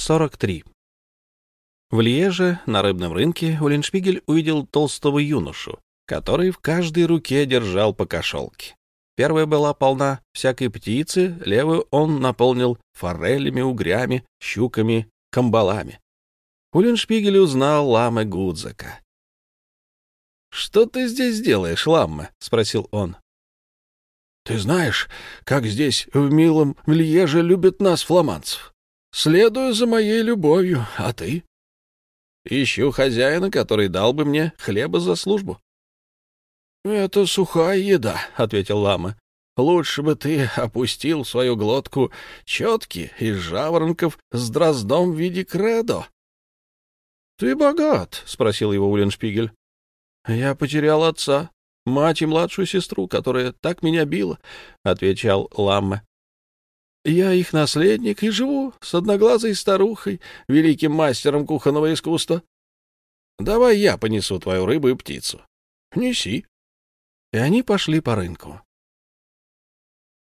43. В Льеже на рыбном рынке Уллиншпигель увидел толстого юношу, который в каждой руке держал по кошелке. Первая была полна всякой птицы, левую он наполнил форелями, угрями, щуками, камбалами. Уллиншпигель узнал Ламы Гудзака. «Что ты здесь делаешь, Ламма?» — спросил он. «Ты знаешь, как здесь, в милом Льеже, любят нас, фламандцев. Следую за моей любовью, а ты?» «Ищу хозяина, который дал бы мне хлеба за службу». «Это сухая еда», — ответил лама. «Лучше бы ты опустил свою глотку четки из жаворонков с дроздом в виде кредо». «Ты богат?» — спросил его Уллиншпигель. «Я потерял отца, мать и младшую сестру, которая так меня била», — отвечал Ламма. «Я их наследник и живу с одноглазой старухой, великим мастером кухонного искусства. Давай я понесу твою рыбу и птицу». «Неси», и они пошли по рынку.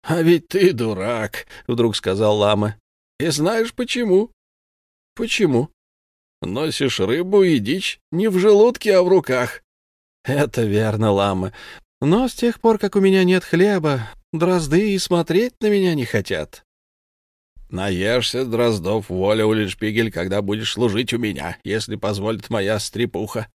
— А ведь ты дурак, — вдруг сказал лама. — И знаешь почему? — Почему? — Носишь рыбу и дичь не в желудке, а в руках. — Это верно, лама. Но с тех пор, как у меня нет хлеба, дрозды и смотреть на меня не хотят. — Наешься дроздов, воля, Уллиншпигель, когда будешь служить у меня, если позволит моя стрепуха.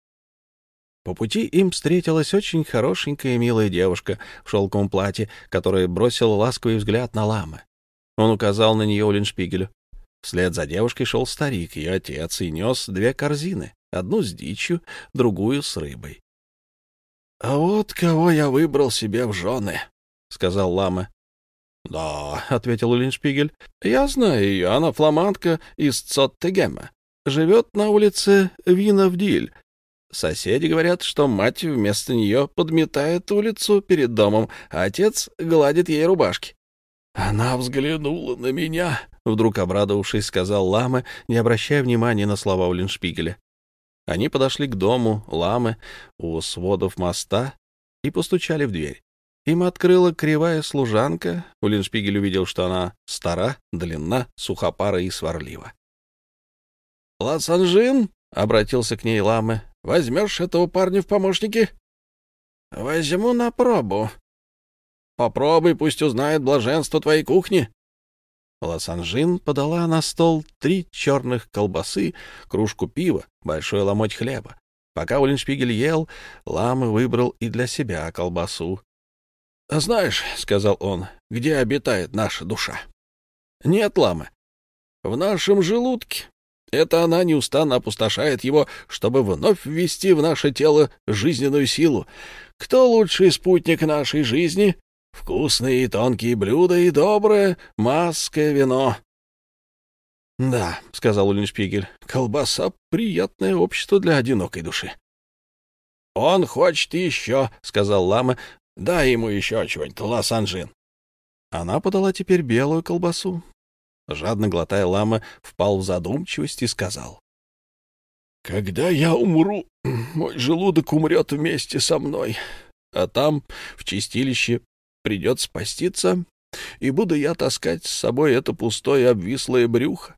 По пути им встретилась очень хорошенькая и милая девушка в шелковом платье, которая бросила ласковый взгляд на ламы. Он указал на нее Уллиншпигелю. Вслед за девушкой шел старик, ее отец, и нес две корзины, одну с дичью, другую с рыбой. — А вот кого я выбрал себе в жены, — сказал лама. — Да, — ответил Уллиншпигель, — я знаю ее, она фламандка из Цоттегема. Живет на улице Виновдиль, Соседи говорят, что мать вместо нее подметает улицу перед домом, а отец гладит ей рубашки. «Она взглянула на меня», — вдруг обрадовавшись, сказал Лама, не обращая внимания на слова Уллиншпигеля. Они подошли к дому Ламы у сводов моста и постучали в дверь. Им открыла кривая служанка. Уллиншпигель увидел, что она стара, длинна, сухопара и сварлива. «Лацанжин?» — обратился к ней Ламы. Возьмешь этого парня в помощники? — Возьму на пробу. — Попробуй, пусть узнает блаженство твоей кухни. Лосанжин подала на стол три черных колбасы, кружку пива, большой ломоть хлеба. Пока Уллиншпигель ел, Ламы выбрал и для себя колбасу. — Знаешь, — сказал он, — где обитает наша душа? — Нет, Ламы. — В нашем желудке. Это она неустанно опустошает его, чтобы вновь ввести в наше тело жизненную силу. Кто лучший спутник нашей жизни? Вкусные и тонкие блюда и доброе масское вино. — Да, — сказал Уллиншпигель, — колбаса — приятное общество для одинокой души. — Он хочет еще, — сказал лама. — Дай ему еще чего-нибудь, ласанжин. Она подала теперь белую колбасу. Жадно глотая лама, впал в задумчивость и сказал. — Когда я умру, мой желудок умрет вместе со мной, а там, в чистилище, придется спаститься, и буду я таскать с собой это пустое обвислое брюхо.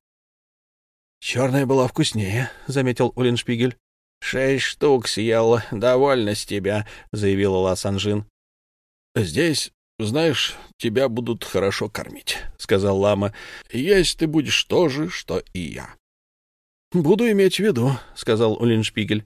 — Черная была вкуснее, — заметил Уллиншпигель. — Шесть штук съел, довольно с тебя, — заявила Ласанжин. — Здесь знаешь, тебя будут хорошо кормить, — сказал лама. — Есть ты будешь то же, что и я. — Буду иметь в виду, — сказал Уллиншпигель.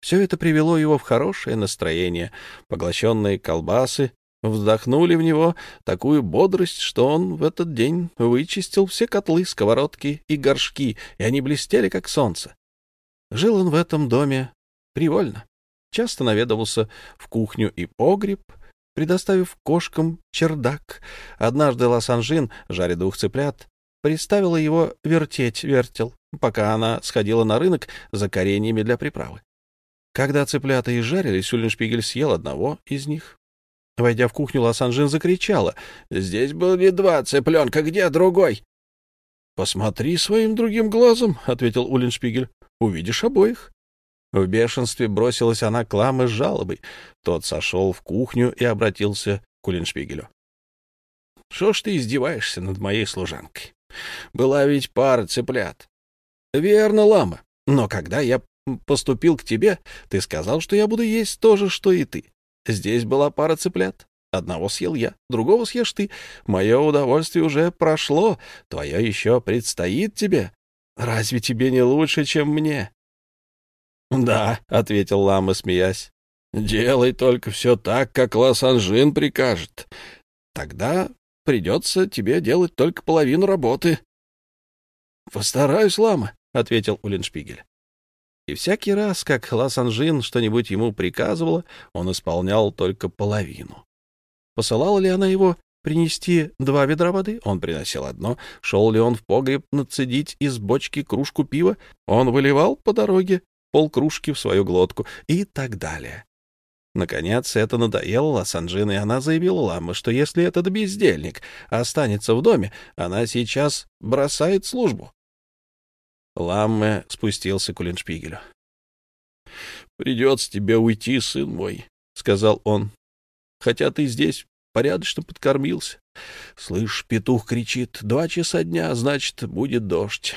Все это привело его в хорошее настроение. Поглощенные колбасы вздохнули в него такую бодрость, что он в этот день вычистил все котлы, сковородки и горшки, и они блестели, как солнце. Жил он в этом доме привольно. Часто наведывался в кухню и погреб, предоставив кошкам чердак. Однажды Лосанжин, жаря двух цыплят, приставила его вертеть вертел, пока она сходила на рынок за кореньями для приправы. Когда цыплята изжарились, Уллиншпигель съел одного из них. Войдя в кухню, Лосанжин закричала. — Здесь были два цыпленка, где другой? — Посмотри своим другим глазом, — ответил Уллиншпигель. — Увидишь обоих. В бешенстве бросилась она к Ламе с жалобой. Тот сошел в кухню и обратился к Уллиншпигелю. — Что ж ты издеваешься над моей служанкой? Была ведь пара цыплят. Верно, лама. Но когда я поступил к тебе, ты сказал, что я буду есть то же, что и ты. Здесь была пара цыплят. Одного съел я, другого съешь ты. Мое удовольствие уже прошло, твое еще предстоит тебе. Разве тебе не лучше, чем мне? — Да, — ответил лама, смеясь. — Делай только все так, как Ласанжин прикажет. Тогда придется тебе делать только половину работы. — Постараюсь, лама, — ответил Улиншпигель. И всякий раз, как Ласанжин что-нибудь ему приказывала, он исполнял только половину. Посылала ли она его принести два ведра воды? Он приносил одно. Шел ли он в погреб нацедить из бочки кружку пива? Он выливал по дороге полкружки в свою глотку и так далее. Наконец, это надоело Лассанджин, и она заявила Ламме, что если этот бездельник останется в доме, она сейчас бросает службу. Ламме спустился к Уллиншпигелю. — Придется тебе уйти, сын мой, — сказал он, — хотя ты здесь порядочно подкормился. Слышь, петух кричит, два часа дня, значит, будет дождь.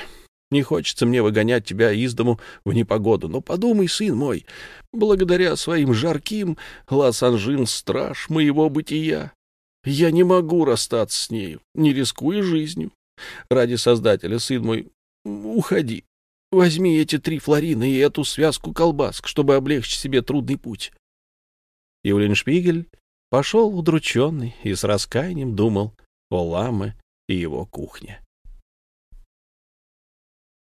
Не хочется мне выгонять тебя из дому в непогоду, но подумай, сын мой, благодаря своим жарким Лас-Анжин страж моего бытия. Я не могу расстаться с нею, не рискуя жизнью. Ради Создателя, сын мой, уходи. Возьми эти три флорина и эту связку колбаск, чтобы облегчить себе трудный путь. Юлин Шпигель пошел удрученный и с раскаянием думал о Ламе и его кухне.